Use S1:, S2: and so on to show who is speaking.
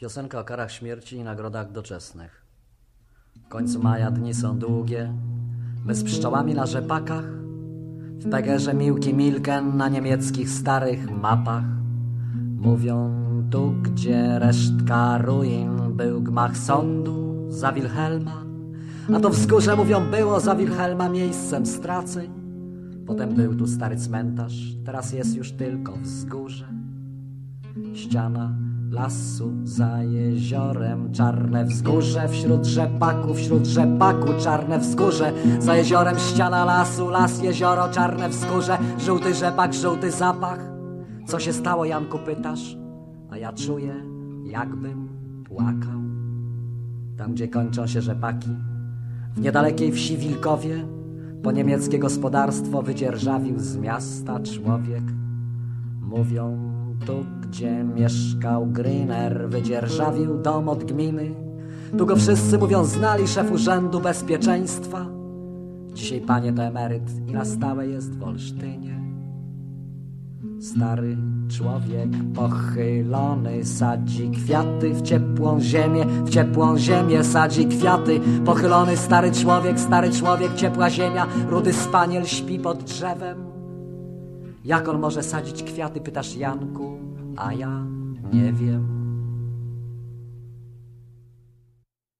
S1: Piosenka o karach śmierci i nagrodach doczesnych. W końcu maja dni są długie, my z pszczołami na rzepakach, w Pegerze Miłki Milken na niemieckich starych mapach. Mówią tu, gdzie resztka ruin był gmach sądu za Wilhelma, a to wzgórze, mówią, było za Wilhelma miejscem straceń. Potem był tu stary cmentarz, teraz jest już tylko wzgórze. Ściana lasu za jeziorem, czarne wzgórze wśród rzepaku, wśród rzepaku, czarne wzgórze. Za jeziorem ściana lasu, las, jezioro, czarne wzgórze, żółty rzepak, żółty zapach. Co się stało, Janku, pytasz? A ja czuję, jakbym płakał. Tam, gdzie kończą się rzepaki, w niedalekiej wsi Wilkowie, po niemieckie gospodarstwo wydzierżawił z miasta człowiek. Mówią tu, gdzie mieszkał Griner, wydzierżawił dom od gminy. Tu go wszyscy mówią znali, szef urzędu bezpieczeństwa. Dzisiaj panie to emeryt i na stałe jest w Olsztynie. Stary człowiek pochylony sadzi kwiaty w ciepłą ziemię, w ciepłą ziemię sadzi kwiaty. Pochylony stary człowiek, stary człowiek, ciepła ziemia, rudy spaniel śpi pod drzewem. Jak on może sadzić kwiaty, pytasz Janku, a ja nie wiem.